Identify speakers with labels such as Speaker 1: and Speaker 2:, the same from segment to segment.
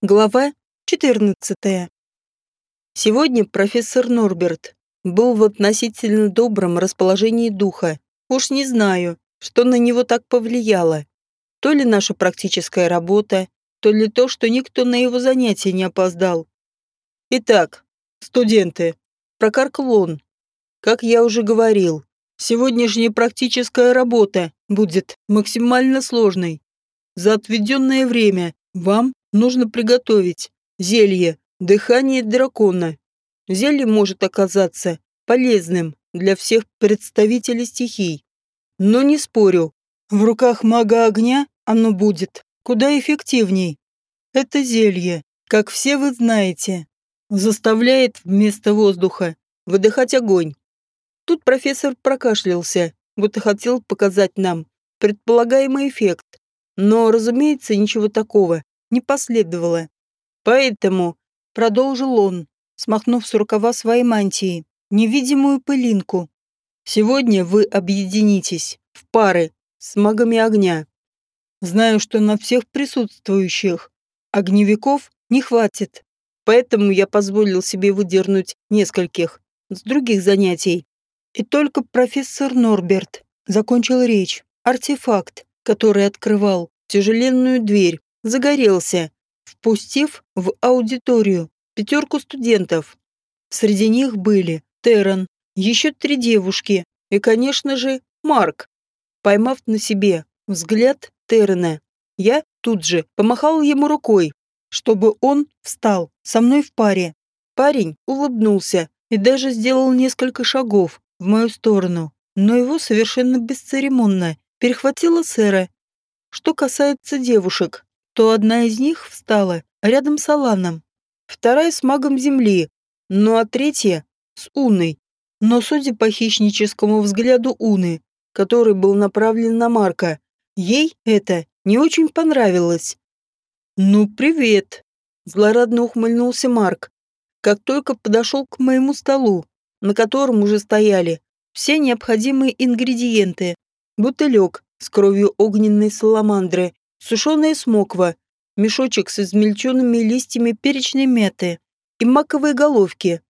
Speaker 1: Глава 14. Сегодня профессор Норберт был в относительно добром расположении духа. Уж не знаю, что на него так повлияло. То ли наша практическая работа, то ли то, что никто на его занятия не опоздал. Итак, студенты, прокаркал он. Как я уже говорил, сегодняшняя практическая работа будет максимально сложной. За отведенное время вам нужно приготовить зелье «Дыхание дракона». Зелье может оказаться полезным для всех представителей стихий. Но не спорю, в руках мага огня оно будет куда эффективней. Это зелье, как все вы знаете, заставляет вместо воздуха выдыхать огонь. Тут профессор прокашлялся, будто хотел показать нам предполагаемый эффект. Но, разумеется, ничего такого не последовало. Поэтому, продолжил он, смахнув с рукава своей мантии, невидимую пылинку. Сегодня вы объединитесь в пары с магами огня. Знаю, что на всех присутствующих огневиков не хватит, поэтому я позволил себе выдернуть нескольких с других занятий. И только профессор Норберт закончил речь. Артефакт, который открывал тяжеленную дверь, загорелся, впустив в аудиторию пятерку студентов. Среди них были Террен, еще три девушки и, конечно же, Марк. Поймав на себе взгляд Террена, я тут же помахал ему рукой, чтобы он встал со мной в паре. Парень улыбнулся и даже сделал несколько шагов в мою сторону, но его совершенно бесцеремонно перехватила сэра. Что касается девушек, то одна из них встала рядом с Аланом, вторая с магом земли, ну а третья с Уной. Но судя по хищническому взгляду Уны, который был направлен на Марка, ей это не очень понравилось. «Ну, привет!» – злорадно ухмыльнулся Марк, как только подошел к моему столу, на котором уже стояли все необходимые ингредиенты. Бутылек с кровью огненной саламандры, сушеная смоква, мешочек с измельченными листьями перечной мяты и маковые головки.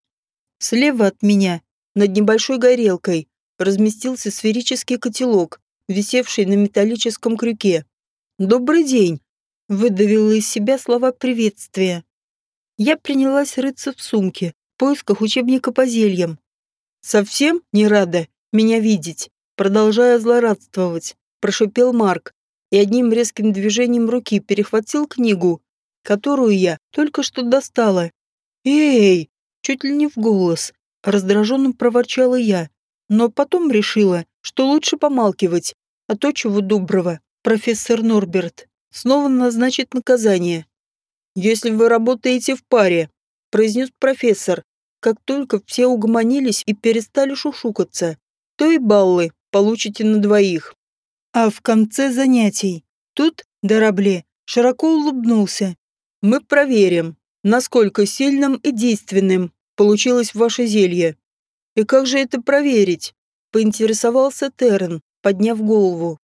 Speaker 1: Слева от меня, над небольшой горелкой, разместился сферический котелок, висевший на металлическом крюке. «Добрый день!» — выдавила из себя слова приветствия. Я принялась рыться в сумке, в поисках учебника по зельям. «Совсем не рада меня видеть?» Продолжая злорадствовать, прошипел Марк, и одним резким движением руки перехватил книгу, которую я только что достала. «Эй!» Чуть ли не в голос. Раздраженно проворчала я, но потом решила, что лучше помалкивать, а то чего доброго. Профессор Норберт снова назначит наказание. «Если вы работаете в паре», — произнес профессор, как только все угомонились и перестали шушукаться, то и баллы получите на двоих. А в конце занятий тут Дорабле широко улыбнулся. Мы проверим, насколько сильным и действенным получилось ваше зелье. И как же это проверить? Поинтересовался Террен, подняв голову.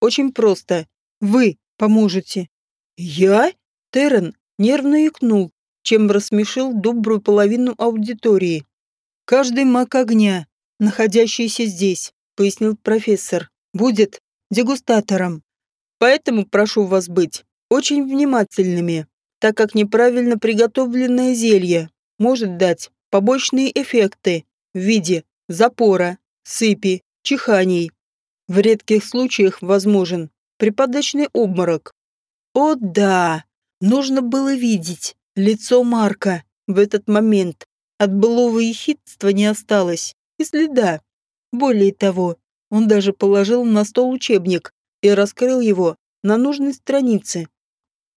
Speaker 1: Очень просто. Вы поможете. Я? Террен нервно икнул, чем рассмешил добрую половину аудитории. Каждый маг огня, находящийся здесь, пояснил профессор, будет дегустатором. Поэтому прошу вас быть очень внимательными, так как неправильно приготовленное зелье может дать побочные эффекты в виде запора, сыпи, чиханий. В редких случаях возможен припадочный обморок. О да, нужно было видеть лицо Марка в этот момент. От былого ехидства не осталось и следа. Более того, он даже положил на стол учебник и раскрыл его на нужной странице.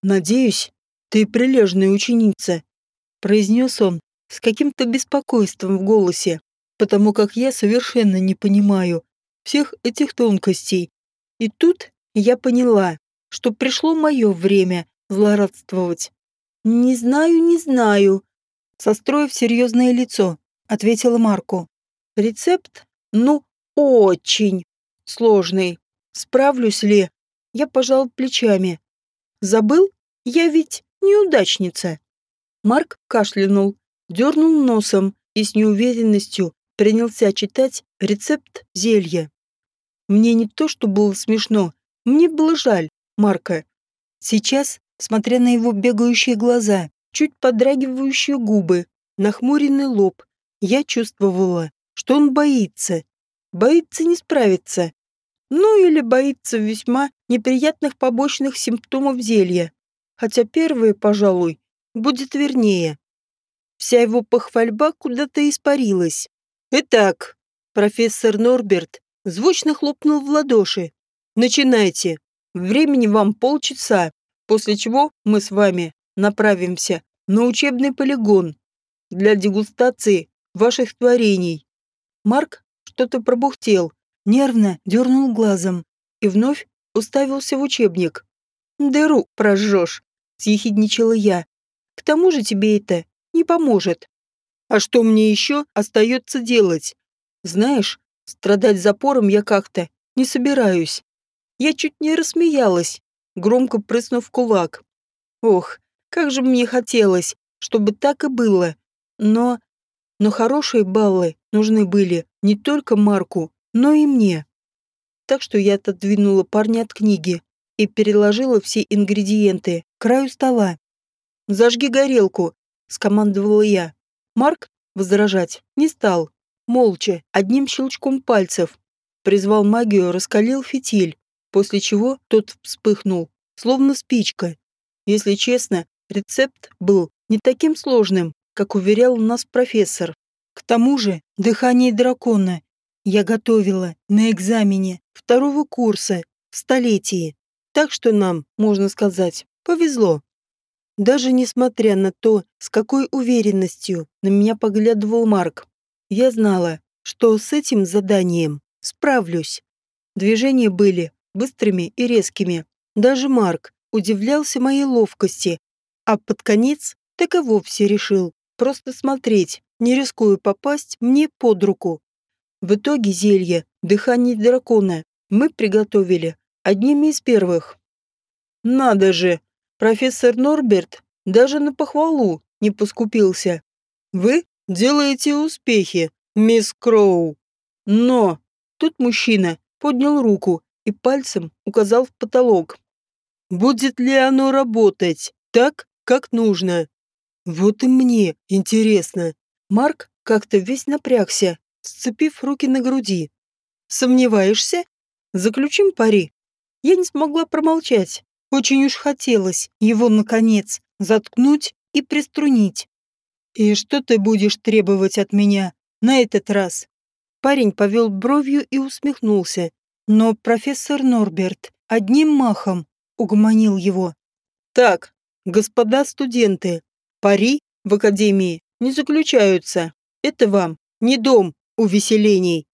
Speaker 1: «Надеюсь, ты прилежная ученица», — произнес он с каким-то беспокойством в голосе, потому как я совершенно не понимаю всех этих тонкостей. И тут я поняла, что пришло мое время злорадствовать. «Не знаю, не знаю», — состроив серьезное лицо, ответила Марку. «Рецепт? Ну, очень сложный. Справлюсь ли? Я пожал плечами. Забыл? Я ведь неудачница. Марк кашлянул, дернул носом и с неуверенностью принялся читать рецепт зелья. Мне не то, что было смешно, мне было жаль Марка. Сейчас, смотря на его бегающие глаза, чуть подрагивающие губы, нахмуренный лоб, я чувствовала, что он боится. Боится не справиться. Ну или боится весьма неприятных побочных симптомов зелья. Хотя первое, пожалуй, будет вернее. Вся его похвальба куда-то испарилась. Итак, профессор Норберт звучно хлопнул в ладоши. Начинайте. Времени вам полчаса, после чего мы с вами направимся на учебный полигон для дегустации ваших творений. Марк что-то пробухтел, нервно дернул глазом и вновь уставился в учебник. «Дыру прожжешь», — съехидничала я. «К тому же тебе это не поможет. А что мне еще остается делать? Знаешь, страдать запором я как-то не собираюсь. Я чуть не рассмеялась, громко прыснув кулак. Ох, как же мне хотелось, чтобы так и было. Но... Но хорошие баллы нужны были не только Марку, но и мне. Так что я отодвинула парня от книги и переложила все ингредиенты к краю стола. «Зажги горелку», — скомандовала я. Марк возражать не стал. Молча, одним щелчком пальцев. Призвал магию, раскалил фитиль, после чего тот вспыхнул, словно спичка. Если честно, рецепт был не таким сложным, как уверял нас профессор. К тому же, дыхание дракона я готовила на экзамене второго курса в столетии. Так что нам, можно сказать, повезло. Даже несмотря на то, с какой уверенностью на меня поглядывал Марк, я знала, что с этим заданием справлюсь. Движения были быстрыми и резкими. Даже Марк удивлялся моей ловкости, а под конец так и вовсе решил просто смотреть, не рискуя попасть мне под руку. В итоге зелье «Дыхание дракона» мы приготовили одними из первых. Надо же, профессор Норберт даже на похвалу не поскупился. Вы делаете успехи, мисс Кроу. Но тут мужчина поднял руку и пальцем указал в потолок. Будет ли оно работать так, как нужно? Вот и мне интересно. Марк как-то весь напрягся, сцепив руки на груди. Сомневаешься? Заключим пари. Я не смогла промолчать. Очень уж хотелось его, наконец, заткнуть и приструнить. «И что ты будешь требовать от меня на этот раз?» Парень повел бровью и усмехнулся. Но профессор Норберт одним махом угомонил его. «Так, господа студенты, пари в академии не заключаются. Это вам не дом увеселений.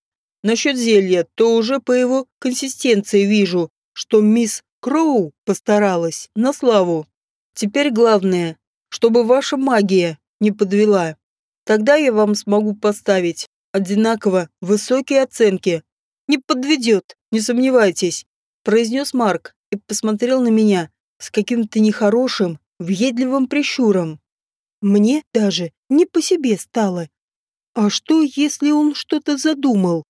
Speaker 1: Насчет зелья, то уже по его консистенции вижу, что мисс Кроу постаралась на славу. Теперь главное, чтобы ваша магия не подвела. Тогда я вам смогу поставить одинаково высокие оценки. Не подведет, не сомневайтесь, произнес Марк и посмотрел на меня с каким-то нехорошим, въедливым прищуром. Мне даже не по себе стало. А что, если он что-то задумал?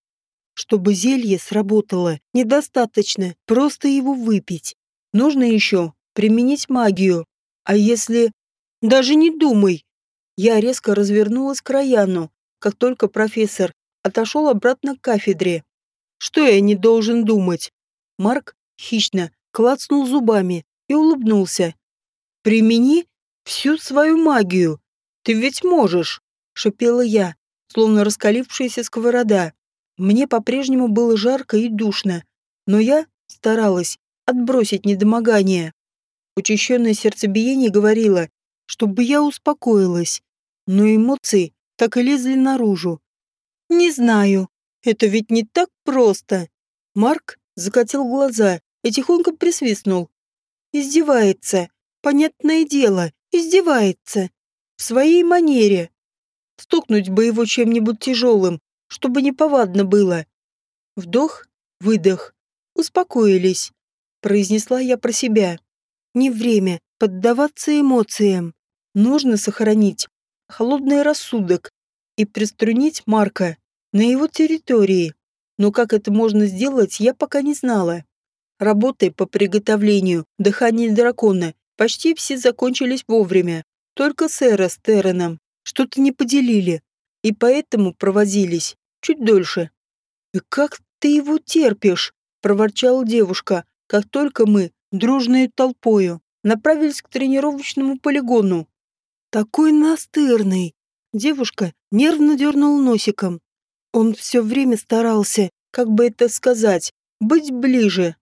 Speaker 1: Чтобы зелье сработало, недостаточно просто его выпить. Нужно еще применить магию. А если... Даже не думай. Я резко развернулась к Раяну, как только профессор отошел обратно к кафедре. Что я не должен думать? Марк хищно клацнул зубами и улыбнулся. «Примени всю свою магию. Ты ведь можешь!» — шипела я, словно раскалившаяся сковорода. Мне по-прежнему было жарко и душно, но я старалась отбросить недомогание. Учащенное сердцебиение говорило, чтобы я успокоилась, но эмоции так и лезли наружу. «Не знаю, это ведь не так просто!» Марк закатил глаза и тихонько присвистнул. «Издевается, понятное дело, издевается. В своей манере. Стукнуть бы его чем-нибудь тяжелым, чтобы неповадно было. Вдох, выдох. Успокоились. Произнесла я про себя. Не время поддаваться эмоциям. Нужно сохранить холодный рассудок и приструнить Марка на его территории. Но как это можно сделать, я пока не знала. Работы по приготовлению дыхания дракона почти все закончились вовремя. Только сэра с Терреном что-то не поделили, и поэтому провозились чуть дольше. «И как ты его терпишь?» – проворчала девушка, как только мы, дружной толпою, направились к тренировочному полигону. «Такой настырный!» Девушка нервно дернула носиком. Он все время старался, как бы это сказать, быть ближе.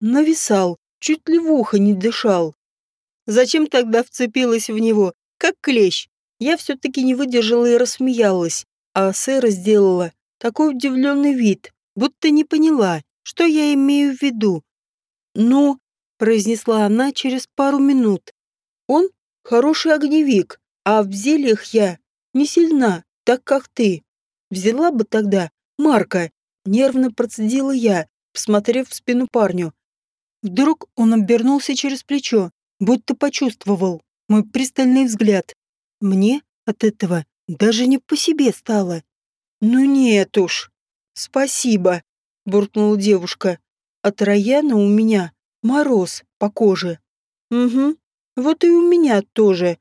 Speaker 1: Нависал, чуть ли в ухо не дышал. Зачем тогда вцепилась в него, как клещ? Я все-таки не выдержала и рассмеялась, а Сэра сделала такой удивленный вид, будто не поняла, что я имею в виду. «Ну», — произнесла она через пару минут, — «он хороший огневик, а в зельях я не сильна, так как ты. Взяла бы тогда Марка, нервно процедила я, посмотрев в спину парню. Вдруг он обернулся через плечо, будто почувствовал мой пристальный взгляд. Мне от этого даже не по себе стало. «Ну нет уж. Спасибо», — буркнула девушка. «От Раяна у меня мороз по коже». «Угу. Вот и у меня тоже.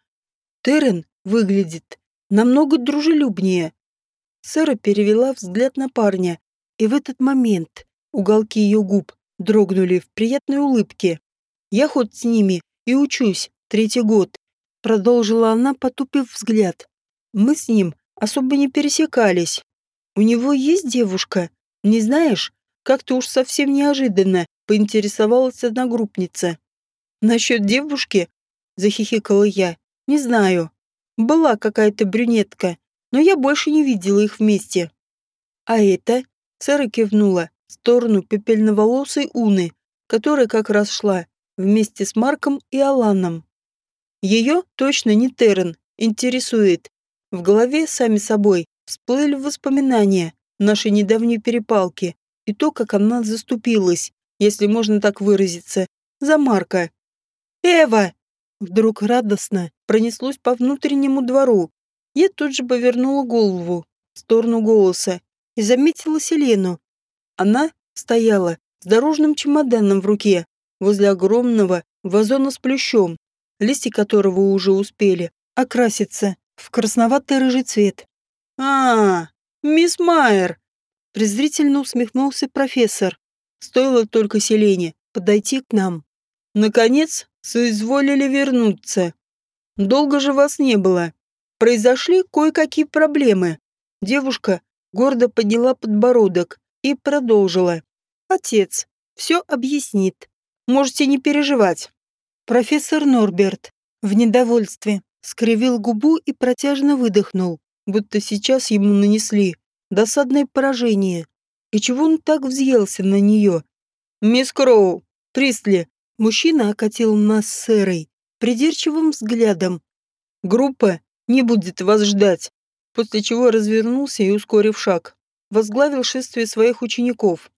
Speaker 1: Террен выглядит намного дружелюбнее». Сэра перевела взгляд на парня, и в этот момент уголки ее губ дрогнули в приятной улыбке. «Я хоть с ними и учусь третий год», — продолжила она, потупив взгляд. «Мы с ним особо не пересекались. У него есть девушка? Не знаешь? Как-то уж совсем неожиданно поинтересовалась одногруппница. Насчет девушки? Захихикала я. Не знаю. Была какая-то брюнетка, но я больше не видела их вместе. А это? Сара кивнула в сторону пепельноволосой Уны, которая как раз шла вместе с Марком и Аланом. Ее точно не Террен интересует. В голове сами собой всплыли воспоминания нашей недавней перепалки и то, как она заступилась, если можно так выразиться, за Марка. «Эва!» Вдруг радостно пронеслось по внутреннему двору. Я тут же повернула голову в сторону голоса и заметила Селену. Она стояла с дорожным чемоданом в руке возле огромного вазона с плющом, листья которого уже успели окраситься в красноватый рыжий цвет. «А, мисс Майер!» Презрительно усмехнулся профессор. Стоило только Селене подойти к нам. «Наконец, соизволили вернуться. Долго же вас не было. Произошли кое-какие проблемы». Девушка гордо подняла подбородок и продолжила. «Отец все объяснит. Можете не переживать». Профессор Норберт в недовольстве скривил губу и протяжно выдохнул будто сейчас ему нанесли досадное поражение. И чего он так взъелся на нее? «Мисс Кроу, Пристли!» Мужчина окатил нас с Эрой придирчивым взглядом. «Группа не будет вас ждать», после чего развернулся и, ускорив шаг, возглавил шествие своих учеников.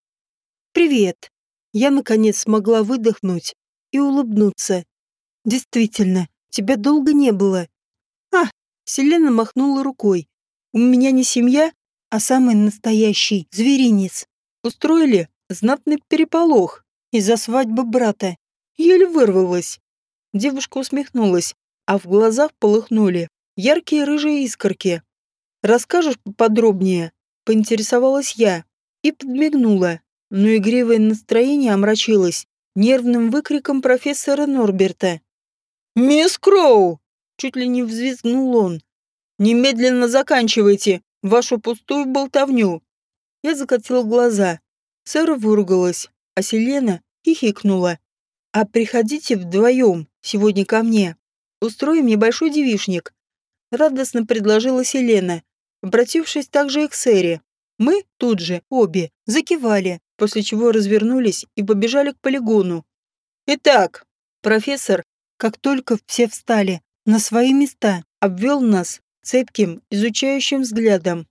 Speaker 1: «Привет!» Я, наконец, смогла выдохнуть и улыбнуться. «Действительно, тебя долго не было. А, Селена махнула рукой. «У меня не семья, а самый настоящий зверинец. Устроили знатный переполох из-за свадьбы брата. Еле вырвалась». Девушка усмехнулась, а в глазах полыхнули яркие рыжие искорки. «Расскажешь поподробнее?» — поинтересовалась я и подмигнула, но игривое настроение омрачилось нервным выкриком профессора Норберта. «Мисс Кроу, Чуть ли не взвизгнул он. «Немедленно заканчивайте вашу пустую болтовню!» Я закатила глаза. Сэра выругалась, а Селена хихикнула. «А приходите вдвоем сегодня ко мне. Устроим небольшой девишник», — радостно предложила Селена, обратившись также и к Сэре. Мы тут же, обе, закивали, после чего развернулись и побежали к полигону. «Итак, профессор, как только все встали, на свои места, обвел нас цепким, изучающим взглядом.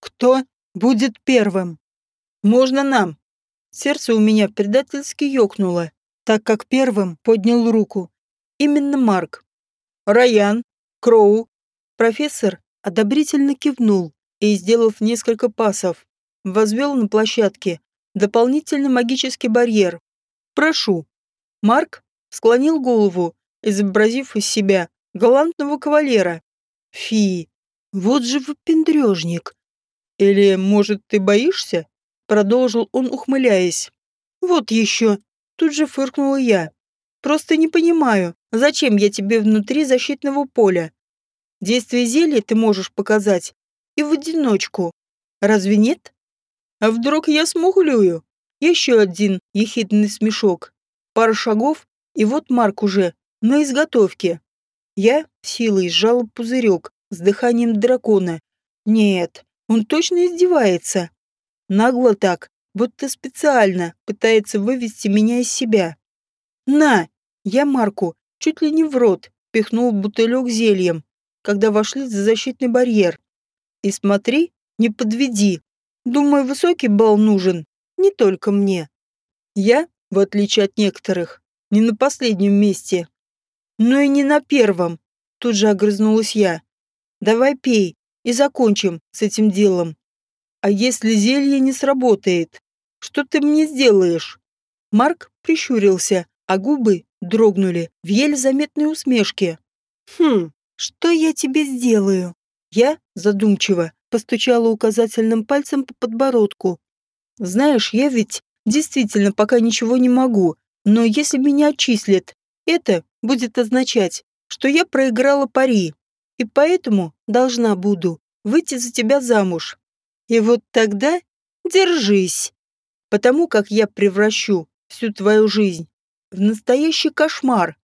Speaker 1: «Кто будет первым?» «Можно нам?» Сердце у меня предательски ёкнуло, так как первым поднял руку. Именно Марк. Раян, Кроу. Профессор одобрительно кивнул и, сделав несколько пасов, возвел на площадке дополнительный магический барьер. «Прошу». Марк склонил голову, изобразив из себя галантного кавалера. «Фи, вот же выпендрежник!» «Или, может, ты боишься?» Продолжил он, ухмыляясь. «Вот еще!» Тут же фыркнула я. «Просто не понимаю, зачем я тебе внутри защитного поля? Действие зелья ты можешь показать и в одиночку. Разве нет? А вдруг я смуглюю? Еще один ехидный смешок. Пара шагов, и вот Марк уже на изготовке. Я силой сжала пузырек с дыханием дракона. Нет, он точно издевается. Нагло так, будто специально пытается вывести меня из себя. «На!» Я Марку чуть ли не в рот пихнул бутылек зельем, когда вошли за защитный барьер. И смотри, не подведи. Думаю, высокий балл нужен не только мне. Я, в отличие от некоторых, не на последнем месте. Но и не на первом. Тут же огрызнулась я. Давай пей и закончим с этим делом. А если зелье не сработает, что ты мне сделаешь? Марк прищурился, а губы дрогнули в еле заметной усмешке. Хм, «Что я тебе сделаю?» Я, задумчиво, постучала указательным пальцем по подбородку. «Знаешь, я ведь действительно пока ничего не могу, но если меня отчислят, это будет означать, что я проиграла пари, и поэтому должна буду выйти за тебя замуж. И вот тогда держись, потому как я превращу всю твою жизнь в настоящий кошмар.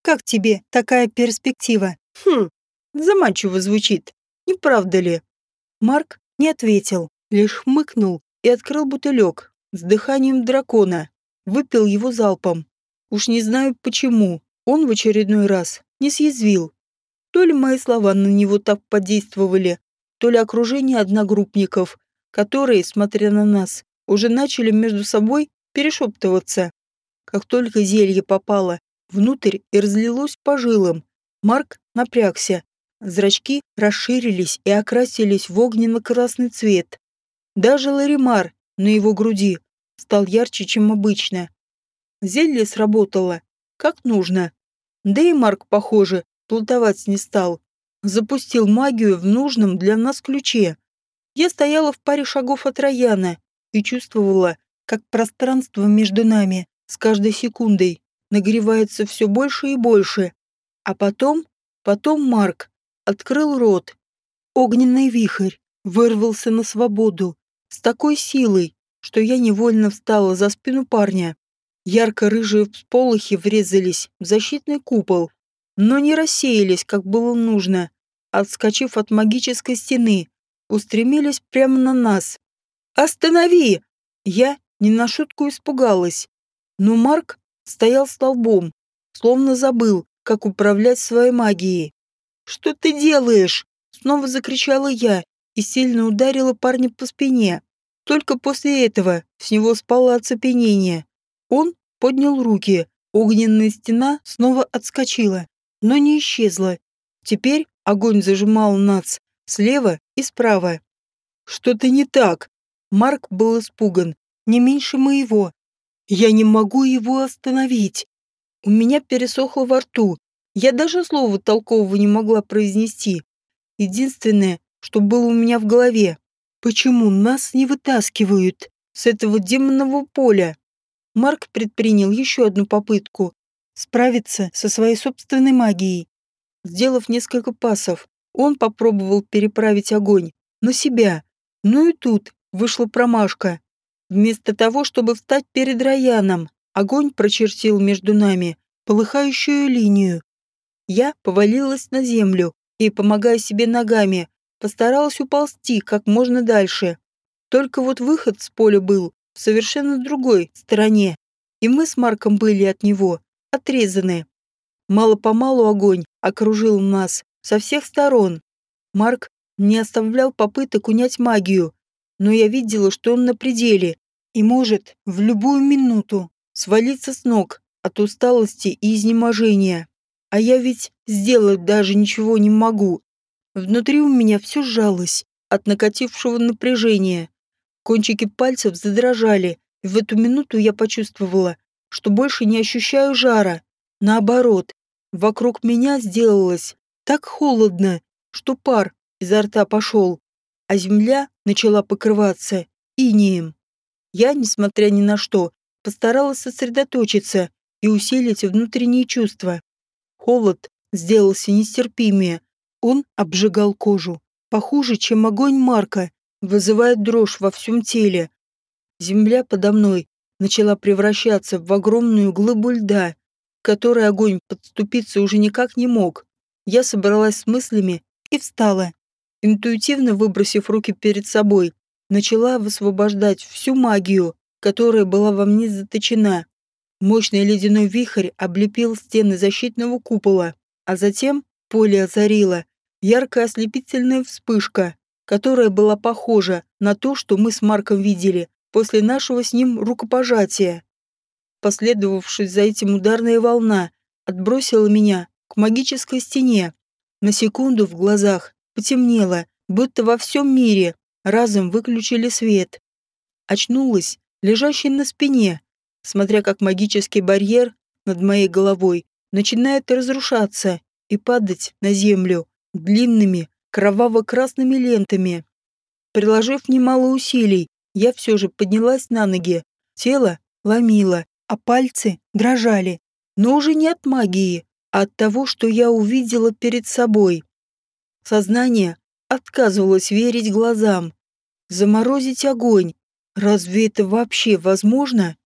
Speaker 1: Как тебе такая перспектива?» Хм, заманчиво звучит, не правда ли? Марк не ответил, лишь хмыкнул и открыл бутылек с дыханием дракона, выпил его залпом. Уж не знаю почему, он в очередной раз не съязвил. То ли мои слова на него так подействовали, то ли окружение одногруппников, которые, смотря на нас, уже начали между собой перешептываться. Как только зелье попало внутрь и разлилось по жилам, Марк напрягся. Зрачки расширились и окрасились в огненно-красный цвет. Даже Ларимар на его груди стал ярче, чем обычно. Зелье сработало, как нужно. Да и Марк, похоже, плутовать не стал. Запустил магию в нужном для нас ключе. Я стояла в паре шагов от Раяна и чувствовала, как пространство между нами с каждой секундой нагревается все больше и больше. А потом, потом Марк открыл рот. Огненный вихрь вырвался на свободу с такой силой, что я невольно встала за спину парня. Ярко-рыжие всполохи врезались в защитный купол, но не рассеялись, как было нужно. Отскочив от магической стены, устремились прямо на нас. «Останови!» Я не на шутку испугалась. Но Марк стоял столбом, словно забыл, как управлять своей магией. «Что ты делаешь?» Снова закричала я и сильно ударила парня по спине. Только после этого с него спало оцепенение. Он поднял руки. Огненная стена снова отскочила, но не исчезла. Теперь огонь зажимал нац слева и справа. «Что-то не так!» Марк был испуган, не меньше моего. «Я не могу его остановить!» У меня пересохло во рту. Я даже слова толкового не могла произнести. Единственное, что было у меня в голове. Почему нас не вытаскивают с этого демонного поля? Марк предпринял еще одну попытку справиться со своей собственной магией. Сделав несколько пасов, он попробовал переправить огонь на себя. Ну и тут вышла промашка. Вместо того, чтобы встать перед Раяном, Огонь прочертил между нами полыхающую линию. Я повалилась на землю и, помогая себе ногами, постаралась уползти как можно дальше. Только вот выход с поля был в совершенно другой стороне, и мы с Марком были от него отрезаны. Мало-помалу огонь окружил нас со всех сторон. Марк не оставлял попыток унять магию, но я видела, что он на пределе и может в любую минуту свалиться с ног от усталости и изнеможения. А я ведь сделать даже ничего не могу. Внутри у меня все сжалось от накатившего напряжения. Кончики пальцев задрожали, и в эту минуту я почувствовала, что больше не ощущаю жара. Наоборот, вокруг меня сделалось так холодно, что пар изо рта пошел, а земля начала покрываться инием. Я, несмотря ни на что, постаралась сосредоточиться и усилить внутренние чувства. Холод сделался нестерпимее. Он обжигал кожу. Похуже, чем огонь Марка, вызывает дрожь во всем теле. Земля подо мной начала превращаться в огромную глыбу льда, которой огонь подступиться уже никак не мог. Я собралась с мыслями и встала. Интуитивно выбросив руки перед собой, начала высвобождать всю магию, которая была во мне заточена. Мощный ледяной вихрь облепил стены защитного купола, а затем поле озарило яркая ослепительная вспышка, которая была похожа на то, что мы с Марком видели после нашего с ним рукопожатия. Последовавшись за этим ударная волна отбросила меня к магической стене. На секунду в глазах потемнело, будто во всем мире разом выключили свет. Очнулась, лежащей на спине, смотря как магический барьер над моей головой начинает разрушаться и падать на землю длинными кроваво-красными лентами. Приложив немало усилий, я все же поднялась на ноги. Тело ломило, а пальцы дрожали. Но уже не от магии, а от того, что я увидела перед собой. Сознание отказывалось верить глазам. Заморозить огонь. Разве это вообще возможно?